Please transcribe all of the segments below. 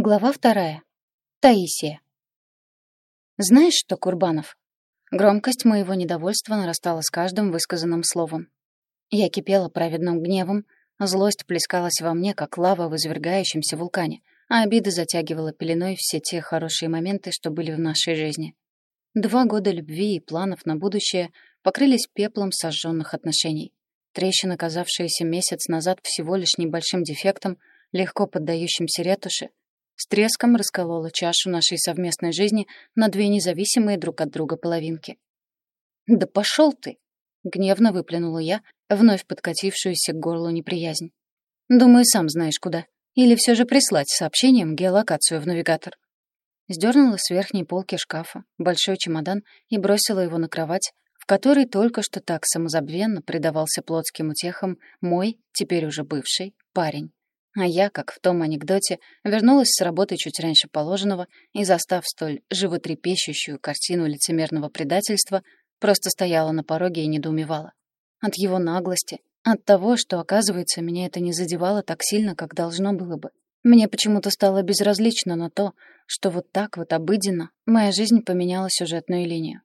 Глава вторая. Таисия. Знаешь что, Курбанов? Громкость моего недовольства нарастала с каждым высказанным словом. Я кипела праведным гневом, злость плескалась во мне, как лава в извергающемся вулкане, а обида затягивала пеленой все те хорошие моменты, что были в нашей жизни. Два года любви и планов на будущее покрылись пеплом сожженных отношений. Трещина, казавшаяся месяц назад всего лишь небольшим дефектом, легко поддающимся ретуши, с треском расколола чашу нашей совместной жизни на две независимые друг от друга половинки. «Да пошел ты!» — гневно выплюнула я, вновь подкатившуюся к горлу неприязнь. «Думаю, сам знаешь куда. Или все же прислать сообщением геолокацию в навигатор». Сдернула с верхней полки шкафа большой чемодан и бросила его на кровать, в которой только что так самозабвенно предавался плотским утехам мой, теперь уже бывший, парень. А я, как в том анекдоте, вернулась с работы чуть раньше положенного и, застав столь животрепещущую картину лицемерного предательства, просто стояла на пороге и недоумевала. От его наглости, от того, что, оказывается, меня это не задевало так сильно, как должно было бы. Мне почему-то стало безразлично на то, что вот так вот обыденно моя жизнь поменяла сюжетную линию.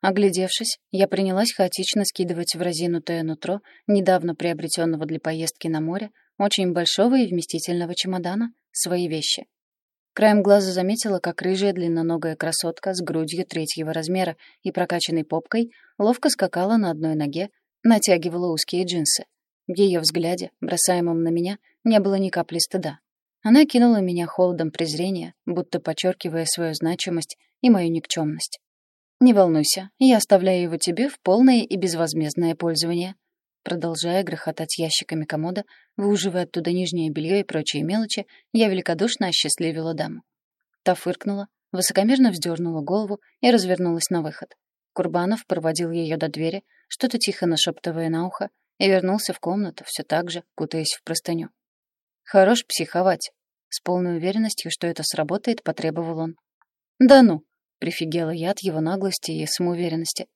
Оглядевшись, я принялась хаотично скидывать в разинутое нутро недавно приобретенного для поездки на море очень большого и вместительного чемодана свои вещи. Краем глаза заметила, как рыжая длинноногая красотка с грудью третьего размера и прокачанной попкой ловко скакала на одной ноге, натягивала узкие джинсы. В ее взгляде, бросаемом на меня, не было ни капли стыда. Она кинула меня холодом презрения, будто подчеркивая свою значимость и мою никчемность. «Не волнуйся, я оставляю его тебе в полное и безвозмездное пользование», Продолжая грохотать ящиками комода, выуживая оттуда нижнее белье и прочие мелочи, я великодушно осчастливила даму. Та фыркнула, высокомерно вздернула голову и развернулась на выход. Курбанов проводил ее до двери, что-то тихо нашептывая на ухо, и вернулся в комнату, все так же, кутаясь в простыню. «Хорош психовать», — с полной уверенностью, что это сработает, потребовал он. «Да ну!» — прифигела я от его наглости и самоуверенности.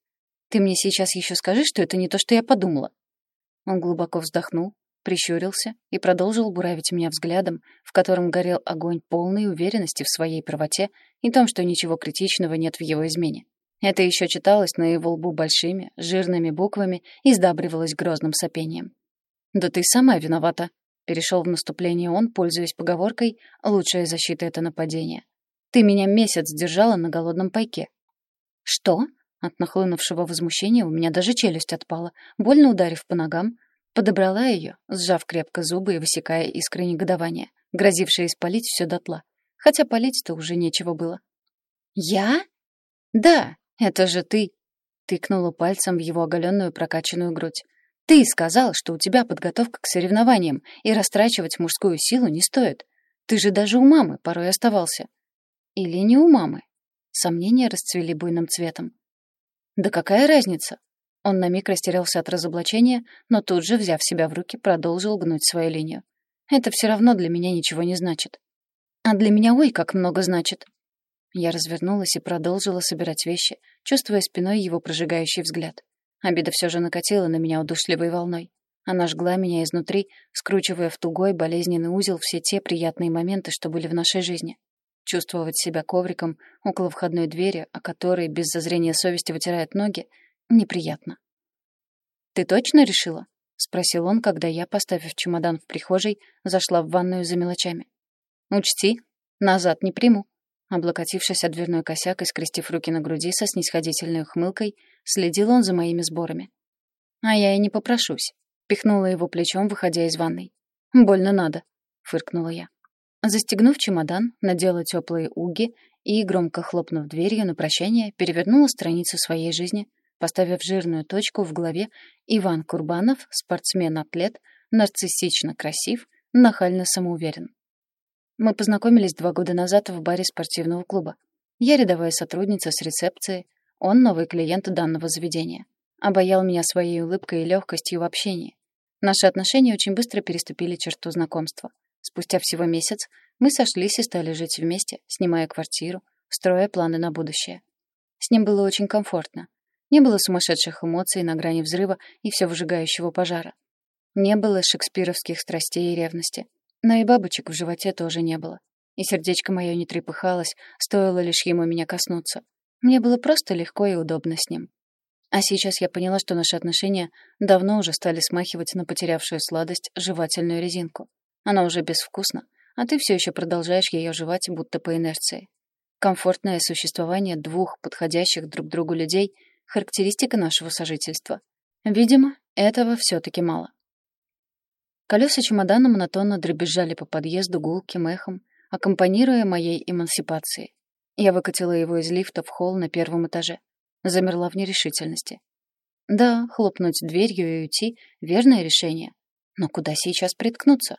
«Ты мне сейчас еще скажи, что это не то, что я подумала». Он глубоко вздохнул, прищурился и продолжил буравить меня взглядом, в котором горел огонь полной уверенности в своей правоте и том, что ничего критичного нет в его измене. Это еще читалось на его лбу большими, жирными буквами и сдабривалось грозным сопением. «Да ты сама виновата», — перешел в наступление он, пользуясь поговоркой «лучшая защита — это нападение». «Ты меня месяц держала на голодном пайке». «Что?» От нахлынувшего возмущения у меня даже челюсть отпала, больно ударив по ногам, подобрала ее, сжав крепко зубы и высекая искры негодования, грозившие испалить все дотла. Хотя палить-то уже нечего было. «Я?» «Да, это же ты!» Тыкнула пальцем в его оголенную прокачанную грудь. «Ты сказал, что у тебя подготовка к соревнованиям, и растрачивать мужскую силу не стоит. Ты же даже у мамы порой оставался». «Или не у мамы?» Сомнения расцвели буйным цветом. Да какая разница? Он на миг растерялся от разоблачения, но тут же, взяв себя в руки, продолжил гнуть свою линию. Это все равно для меня ничего не значит. А для меня ой, как много значит. Я развернулась и продолжила собирать вещи, чувствуя спиной его прожигающий взгляд. Обида все же накатила на меня удушливой волной. Она жгла меня изнутри, скручивая в тугой болезненный узел все те приятные моменты, что были в нашей жизни. Чувствовать себя ковриком около входной двери, о которой без зазрения совести вытирает ноги, неприятно. «Ты точно решила?» — спросил он, когда я, поставив чемодан в прихожей, зашла в ванную за мелочами. «Учти, назад не приму». Облокотившись о дверной косяк и скрестив руки на груди со снисходительной ухмылкой, следил он за моими сборами. «А я и не попрошусь», — пихнула его плечом, выходя из ванной. «Больно надо», — фыркнула я. Застегнув чемодан, надела теплые уги и, громко хлопнув дверью на прощание, перевернула страницу своей жизни, поставив жирную точку в голове Иван Курбанов, спортсмен-атлет, нарциссично красив, нахально самоуверен. Мы познакомились два года назад в баре спортивного клуба. Я рядовая сотрудница с рецепции, он новый клиент данного заведения. Обаял меня своей улыбкой и легкостью в общении. Наши отношения очень быстро переступили черту знакомства — Спустя всего месяц мы сошлись и стали жить вместе, снимая квартиру, строя планы на будущее. С ним было очень комфортно. Не было сумасшедших эмоций на грани взрыва и все выжигающего пожара. Не было шекспировских страстей и ревности. Но и бабочек в животе тоже не было. И сердечко мое не трепыхалось, стоило лишь ему меня коснуться. Мне было просто легко и удобно с ним. А сейчас я поняла, что наши отношения давно уже стали смахивать на потерявшую сладость жевательную резинку. Она уже безвкусна, а ты все еще продолжаешь ее жевать, будто по инерции. Комфортное существование двух подходящих друг другу людей — характеристика нашего сожительства. Видимо, этого все-таки мало. Колеса чемодана монотонно дребезжали по подъезду гулким эхом, аккомпанируя моей эмансипации. Я выкатила его из лифта в холл на первом этаже. Замерла в нерешительности. Да, хлопнуть дверью и уйти — верное решение. Но куда сейчас приткнуться?